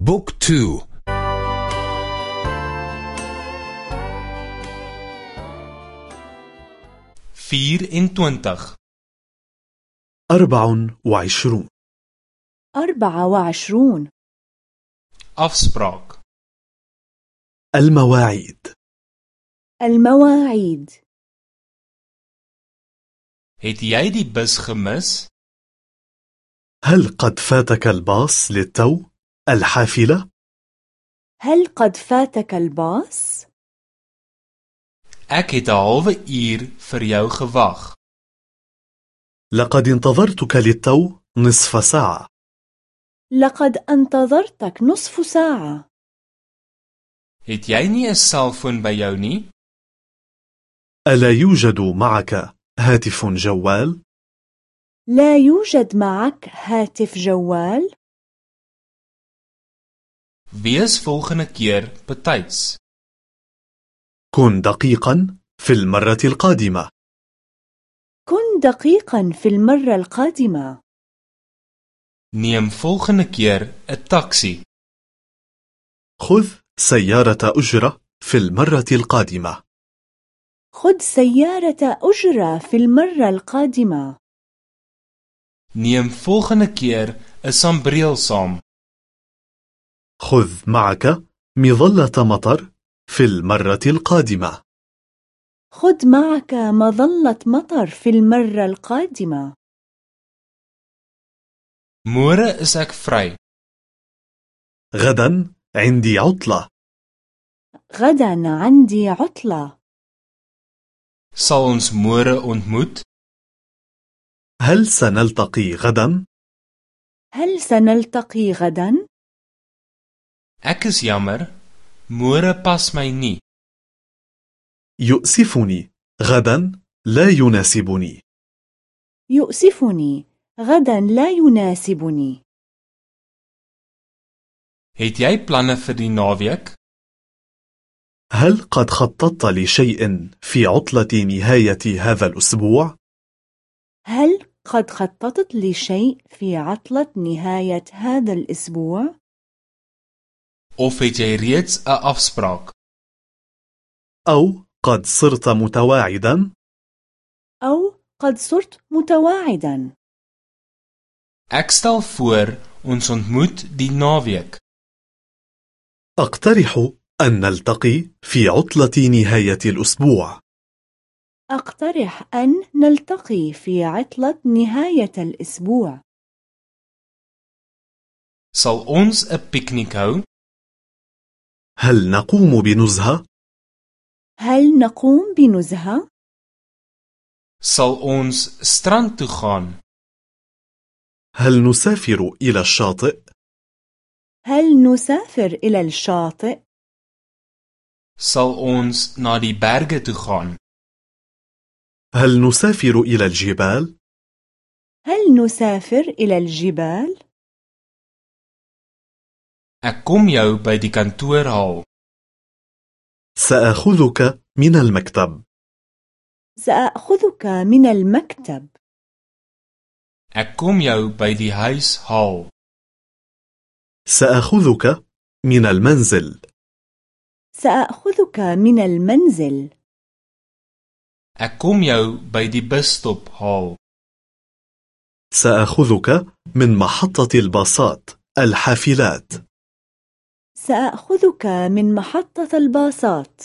Book two. vier en twintig أربع وعشرون. أربعة وعشرون. afspraak المواعيد. المواعيد. jy die bus gemis? هل قد فاتك الباص للتو؟ الحافلة؟ هل قد فاتك الباص؟ ek het 'n halwe uur vir jou gewag لقد انتظرتك للتو نصف ساعة لقد انتظرتك نصف ساعة het jy nie 'n selfoon by jou nie ألا يوجد معك هاتف جوال؟ لا يوجد معك هاتف جوال؟ Wees volgende keer betyds. كن دقيقا في المرة القادمة كن دقيقا في المرة القادمة neem volgende keer 'n taxi. خذ سيارة أجرة في المرة القادمة خذ سيارة أجرة في المرة القادمة neem volgende keer 'n sambreel saam. خذ معك مظلة مطر في المرة القادمة. خذ معك مظلة مطر في المرة القادمة. môre is ek vry غدا عندي عطلة. غدا عندي عطلة. sal ons môre ontmoet هل سنلتقي غدا؟ هل سنلتقي غدا؟ Ek is jammer môre pas my nie. يؤسفني. غدا لا يناسبني. يؤسفني. غدا لا يناسبني. Het jy planne vir die naweek? هل قد خططت لشيء في عطلة نهاية هذا الأسبوع؟ هل قد خططت لشيء في عطلة نهاية هذا الأسبوع؟ Of het jy reeds 'n afspraak أو قد صرت متواعدا؟ أو قد صرت متواعدا. ek stel voor ons ontmoet die naweek أقترح أن نلتقي في عطلة نهاية الأسبوع. أقترح أن نلتقي في عطلة نهاية الأسبوع. Sal ons 'n piknik hou? هل نقوم بنزهة؟ هل نقوم بنزهة؟ sal ons strand toe gaan هل نسافر إلى الشاطئ؟ هل نسافر إلى الشاطئ؟ sal ons na die berge toe gaan هل نسافر إلى الجبال؟ هل نسافر إلى الجبال؟ Ek kom jou by die kantoor haal. سأخذك من المكتب. سأخذك من المكتب. Ek kom jou by die huis haal. سأخذك من المنزل. سأخذك من المنزل. Ek kom jou by die busstop haal. سأخذك من محطة الباصات الحافلات. سأخذك من محطة الباصات.